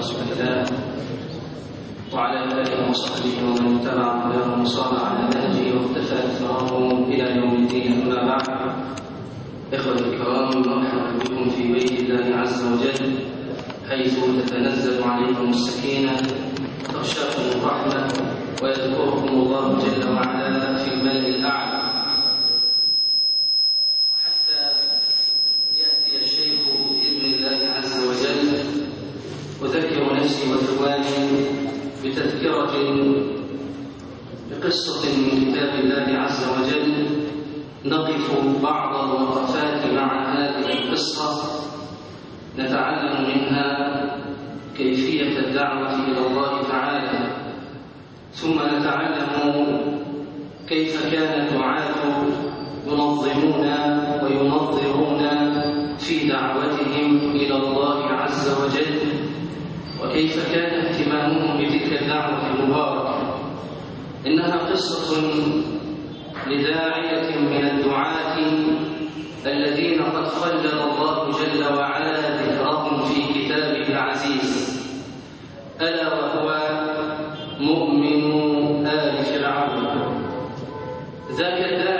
بسم الله وعلى آله وصحبه ومن اتبع هداه وصار على نهجه واقتفى أثره إلى يوم الدين. أما بعد اخوتي الكرام مرحبا بكم في بيت الله عز وجل حيث تتنزل عليكم السكينة تغشاكم الرحمة ويذكركم الله جل وعلا في الملء الأعلى. مستدرج بقصة من كتاب الله عز وجل نقف بعض الوقفات مع هذه القصة نتعلم منها كيفية الدعوة إلى الله تعالى. ثم نتعلم كيف كان دعاة ينظمون وينظرون في دعوتهم إلى الله عز وجل. وكيف كان اهتمامه بتلك الدعوة المباركة؟ إنها قصة لداعية من الدعاة الذين قد خلد الله جل وعلا ذكرهم في كتابه العزيز. ألا وهو مؤمن آل فرعون. ذاك الداعي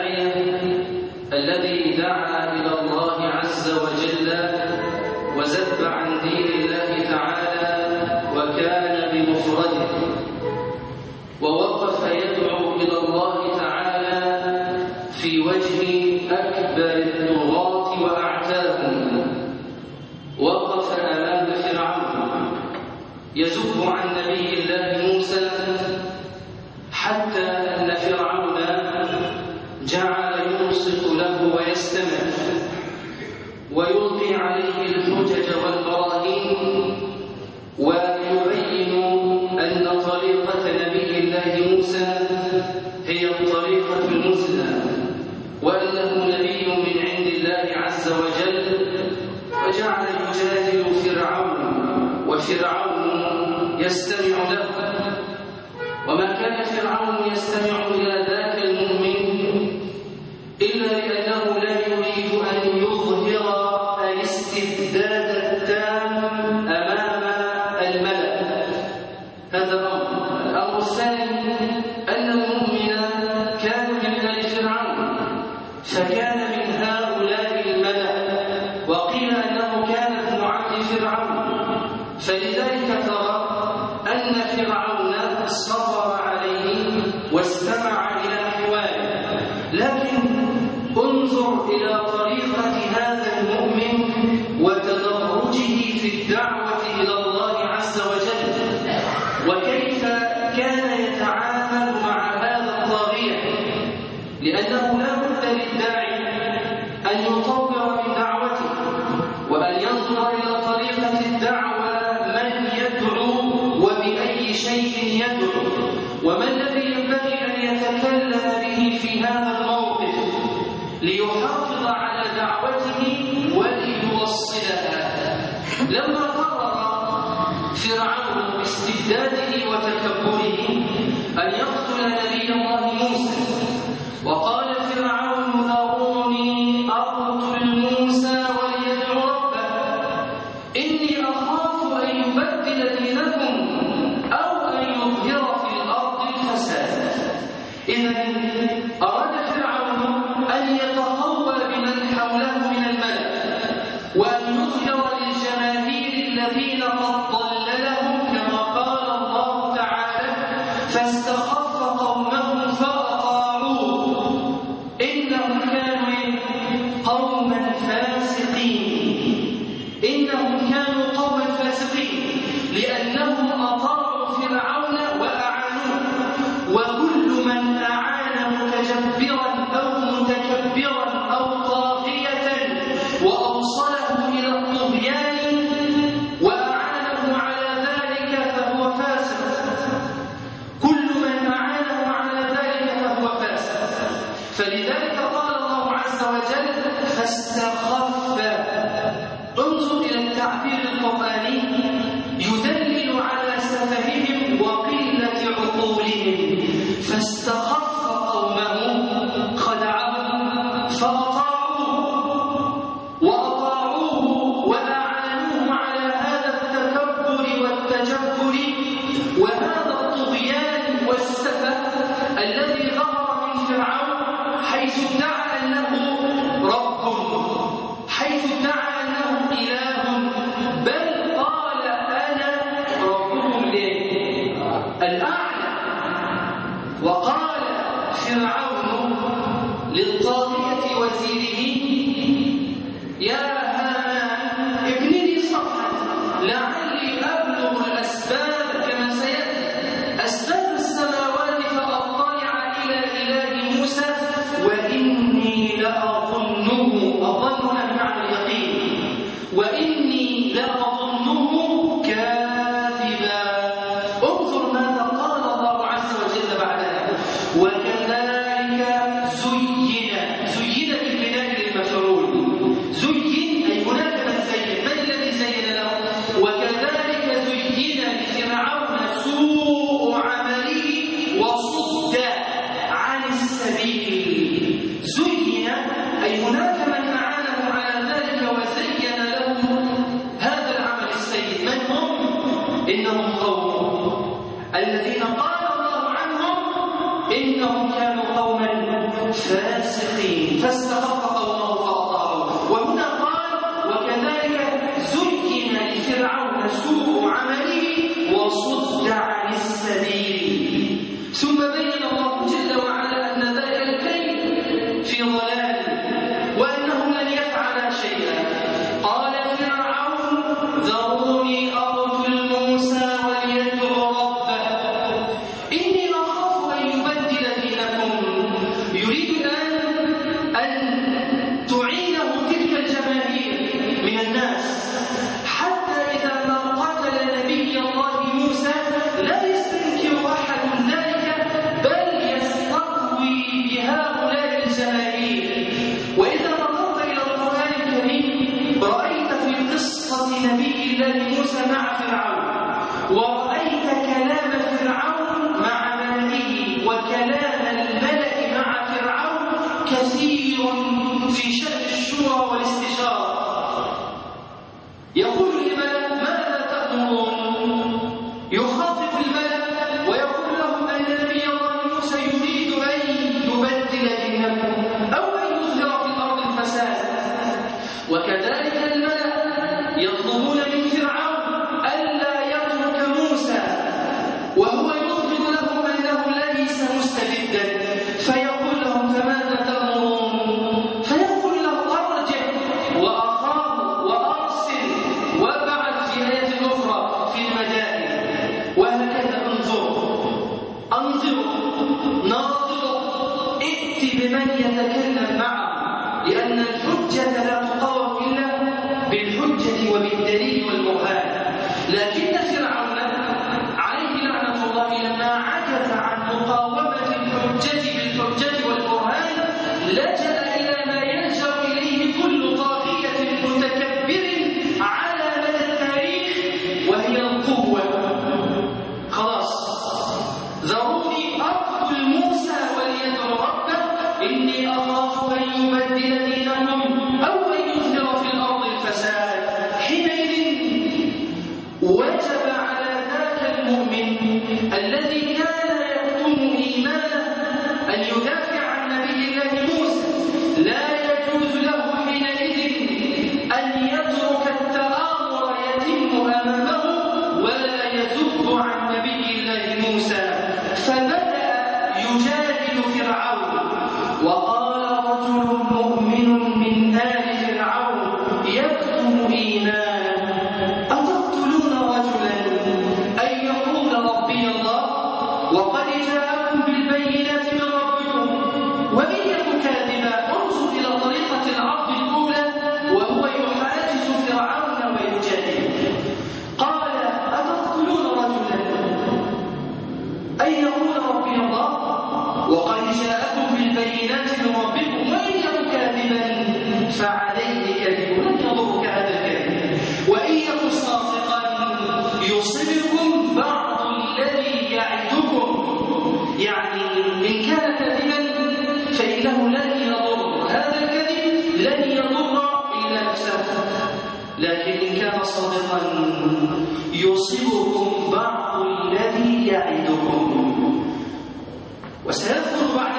well. إنهم قوم. الذين قال الله عنهم إنهم كانوا قوما فاسقين. قومه وهنا قال وكذلك زين لفرعون سوء عمله وصد عن السبيل. يخاطب Ou é يصيبكم بعض الذي يعدكم. وسيذكر بعض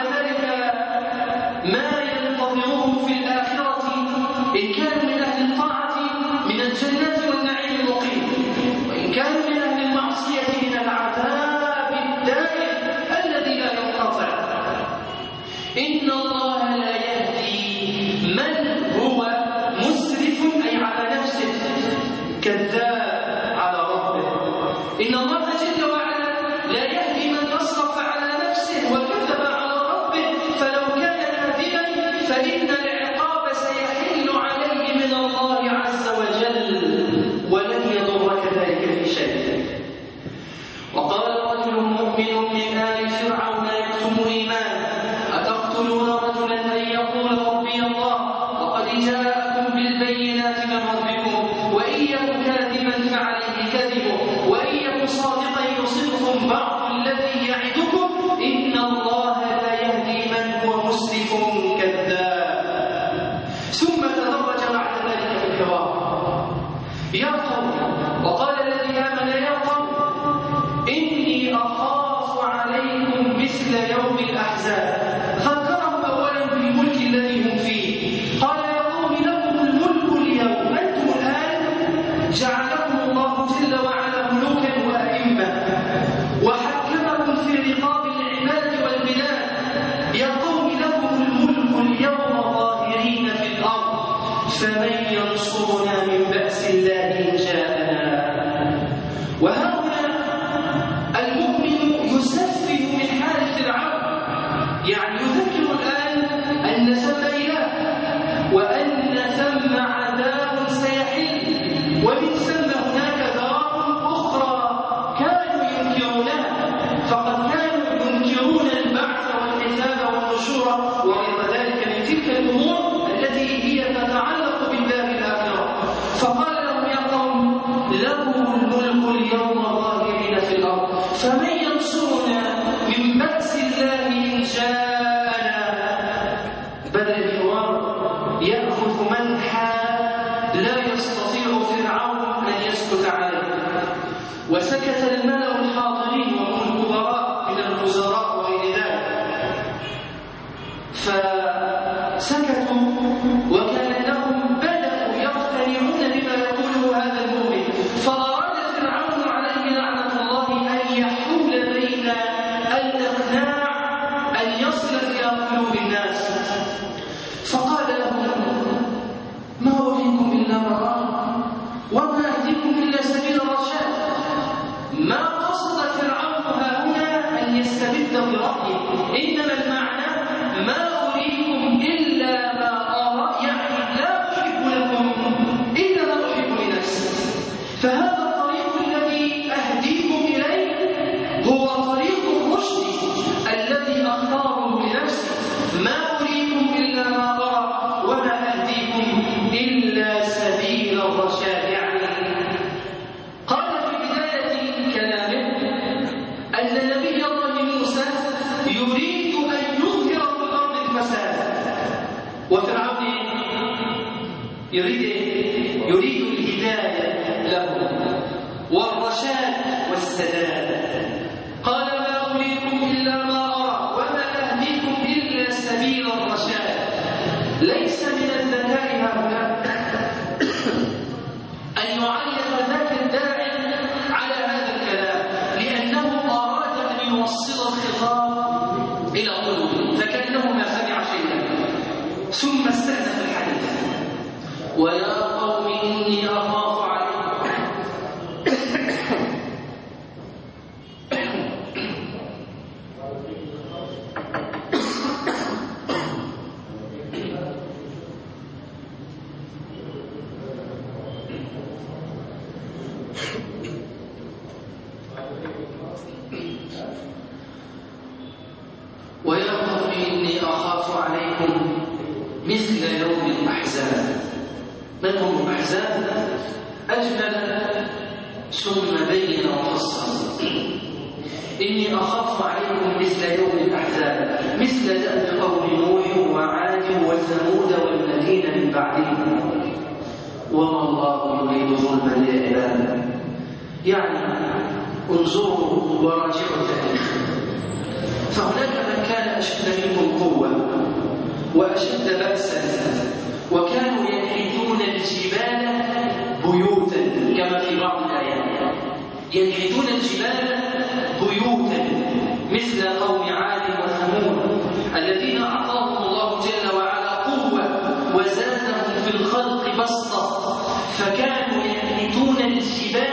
وسكت الملأ والرشاد والسداد. قال ما أوليكم إلا ما أرى وما أهديكم إلا سبيل الرشاد. ليس من الذكاء هؤلاء أن يعلم ذاك الداعي على هذا الكلام لأنه أراد أن يوصل الخطاب إلى قلوبهم فكأنه ما سمع شيئا. ثم استأنف الحديث. ولا يعني انظروا وراجعوا التاريخ فهناك من كان أشد منهم قوة وأشد بأسا وكانوا ينحتون الجبال بيوتا كما في بعض الآيات ينحتون الجبال بيوتا مثل قوم عاد وثمود الذين أعطاهم الله جل وعلا قوة وزادهم في الخلق بسطة. فكانوا ينحتون الجبال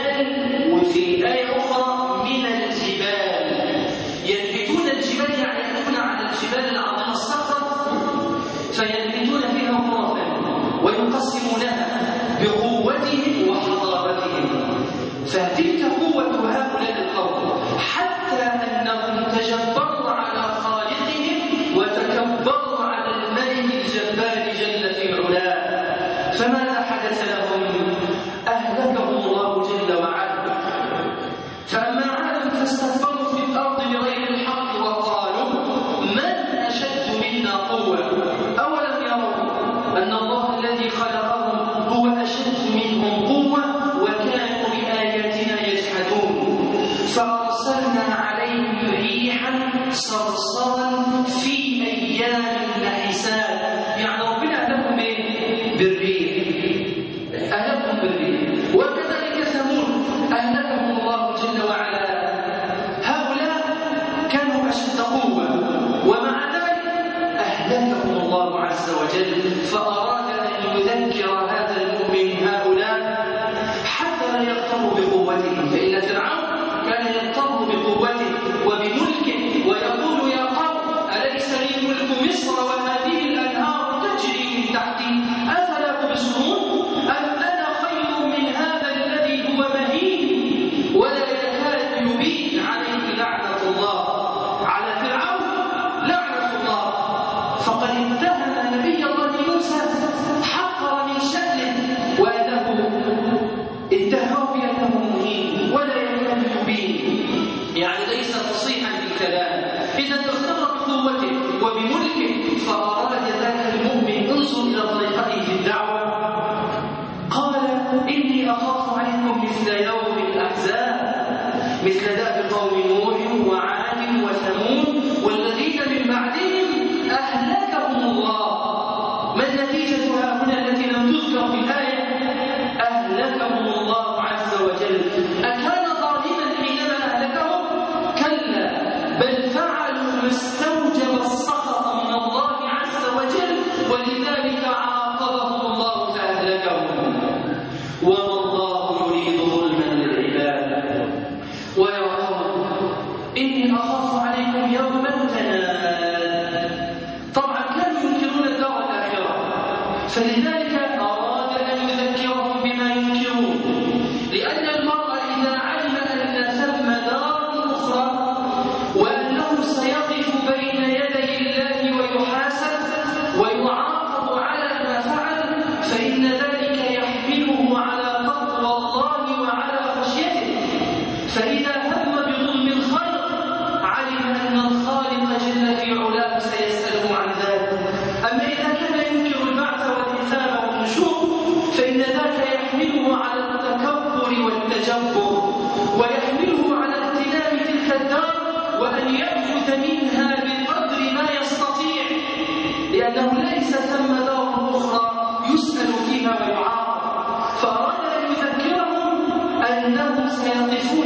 ينفر ويحمله على اغتنام تلك الدار وأن يأخذ منها بقدر ما يستطيع لأنه ليس ثم دار أخرى يسأل فيها ويعاقب فأراد أن يذكرهم أنهم سيقفون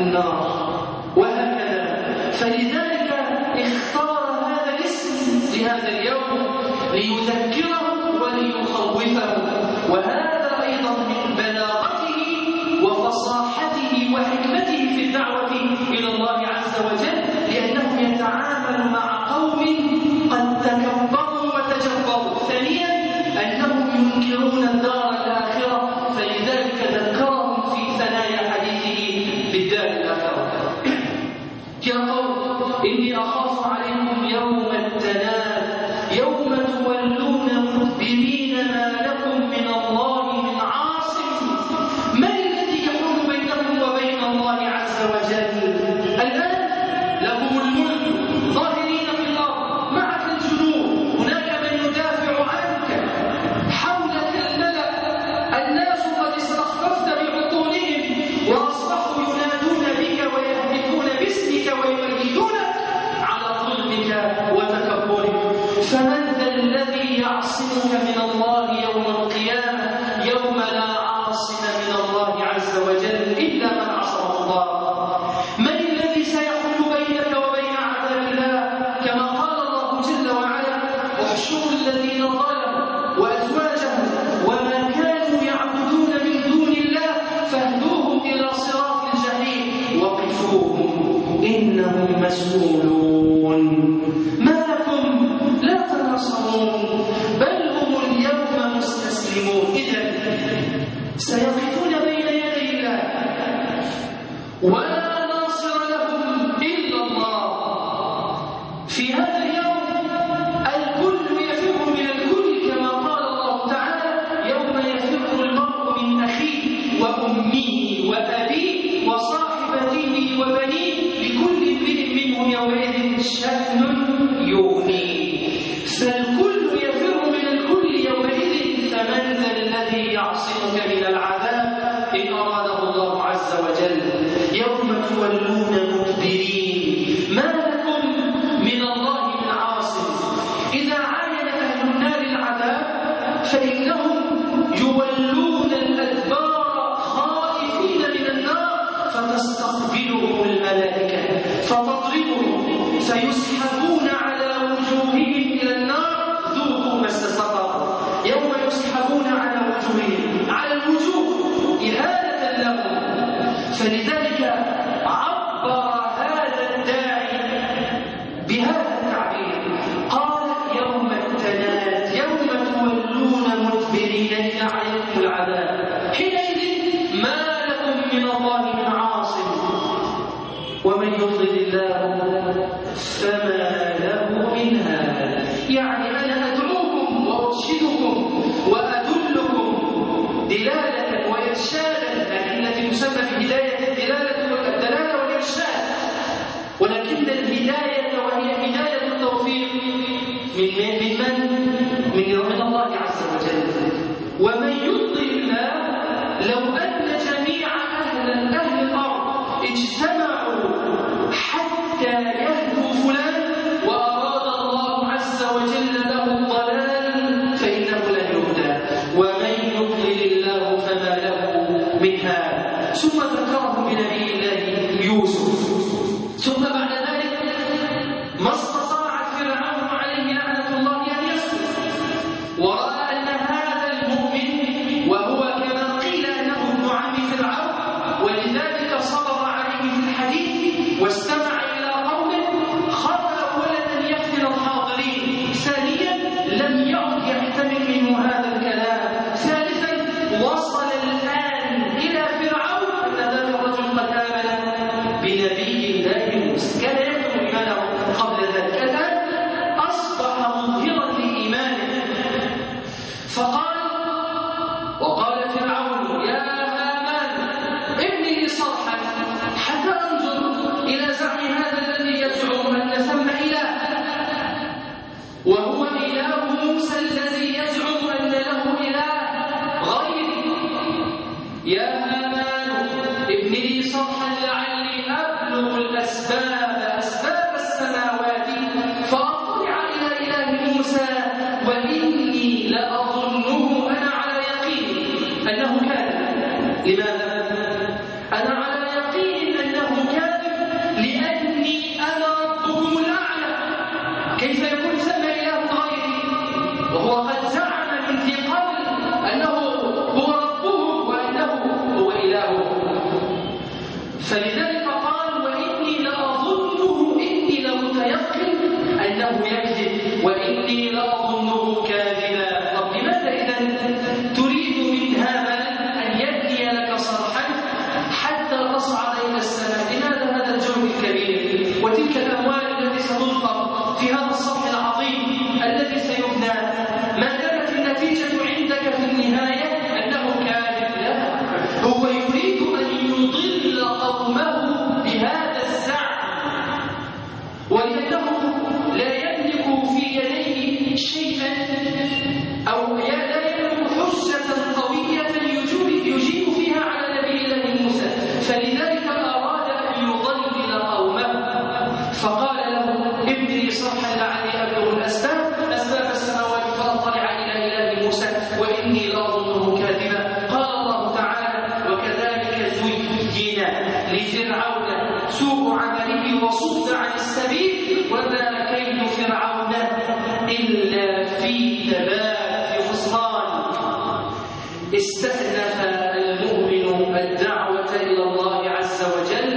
النار. وهكذا. فلذلك اختار هذا الاسم لهذا اليوم ليذكر فمضربه سيسحب وقد عمله وصد عن السبيل وما كيد فرعون إلا في ثبات في خسران. استأنف المؤمن الدعوة إلى الله عز وجل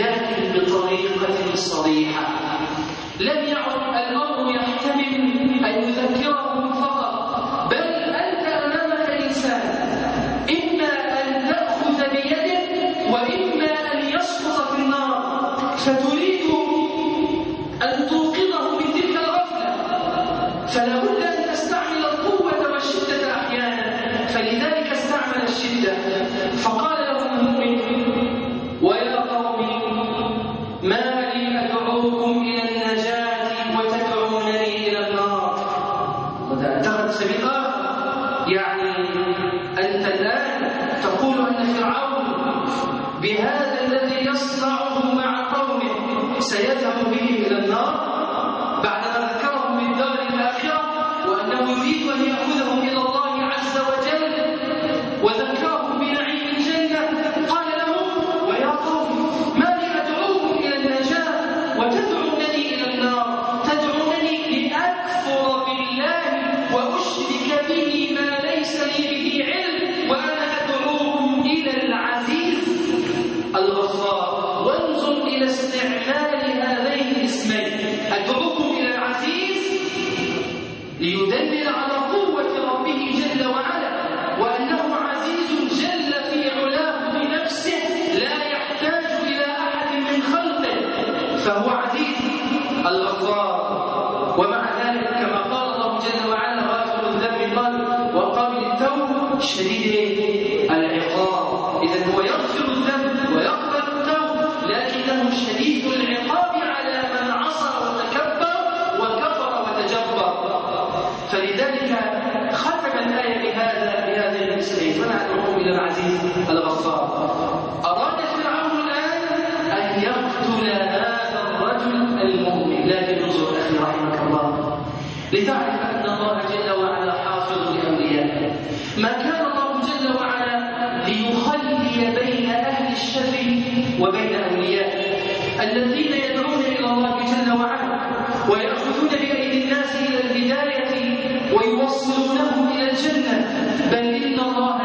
لكن بطريقة صريحة. وبين أوليائه الذين يدعون إلى الله جل وعلا ويأخذون بأيدي الناس إلى الهداية ويوصلونهم إلى الجنة. بل إن الله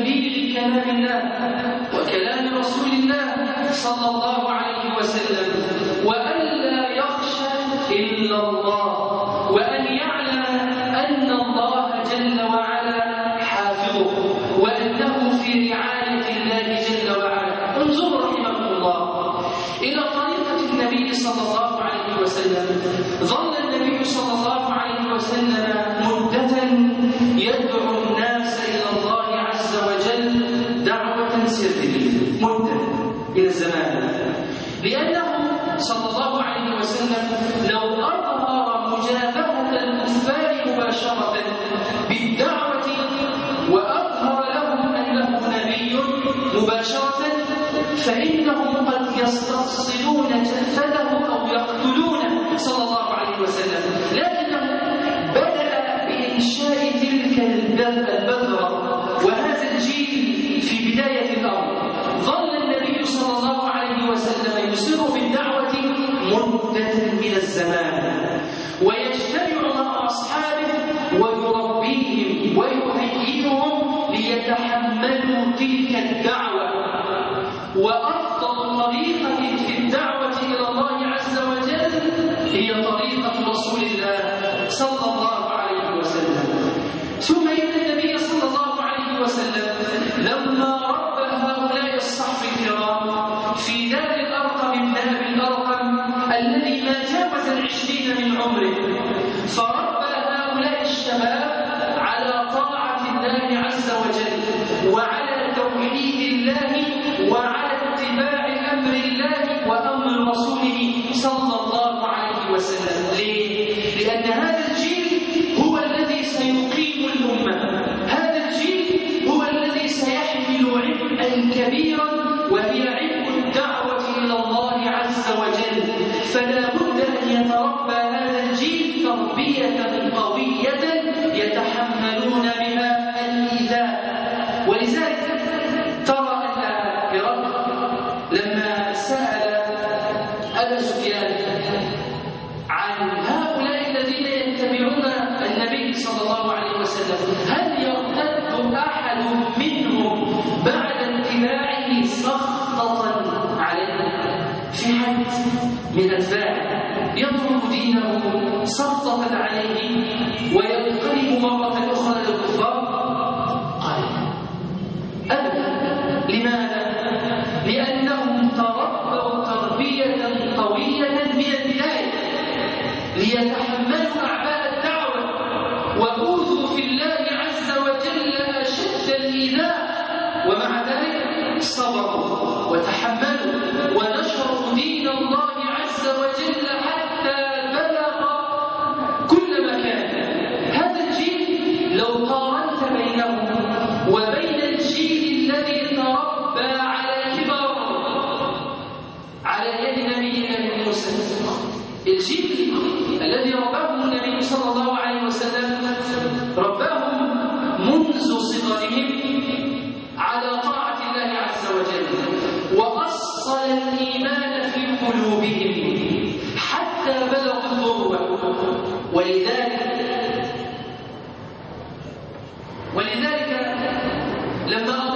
التمجيد لكلام الله وكلام رسول الله صلى الله عليه وسلم. تأملوا تلك الدعوة وأفضل طريقة في الدعوة إلى الله عز وجل هي طريقة رسول الله صلى الله عليه وسلم. ثم إن النبي صلى الله عليه وسلم لما ربى هؤلاء الصحف الكرام في دار الأرقم من ذهب الأرقم الذي ما جاوز العشرين من عمره فربى هؤلاء الشباب على طاعة الله عز وجل. وعلى توحيد الله وعلى اتباع أمر الله وأمر رسوله صلى الله عليه وسلم. ليه؟ لأن هذا الجيل هو الذي سيقيم الأمة. هذا الجيل هو الذي سيحمل عبئا كبيرا وهي عبء الدعوة إلى الله عز وجل. فلا بد أن يتربى هذا الجيل تربية قوية يتحملون بها ولذلك ترى أن إيران لما سأل أبا سفيان عن هؤلاء الذين يتبعون النبي صلى الله عليه وسلم هل يرتد أحد منهم بعد اتباعه سخطة عليه؟ في حد من أتباعه يترك دينه سخطة عليه؟ الجيل الذي رباه النبي صلى الله عليه وسلم رباهم منذ صغرهم على طاعة الله عز وجل وأصل الإيمان في قلوبهم حتى بلغوا الذروة ولذلك ولذلك لما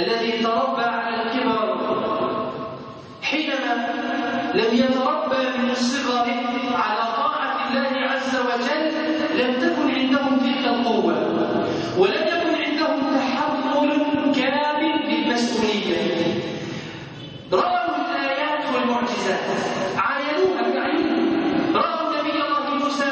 الذي تربى على الكبر. حينما لم يتربى من الصغر على طاعة الله عز وجل لم تكن عندهم تلك القوة ولم يكن عندهم تحمل كامل للمسؤولية رأوا الآيات والمعجزات عاينوها بعين رأوا نبي الله موسى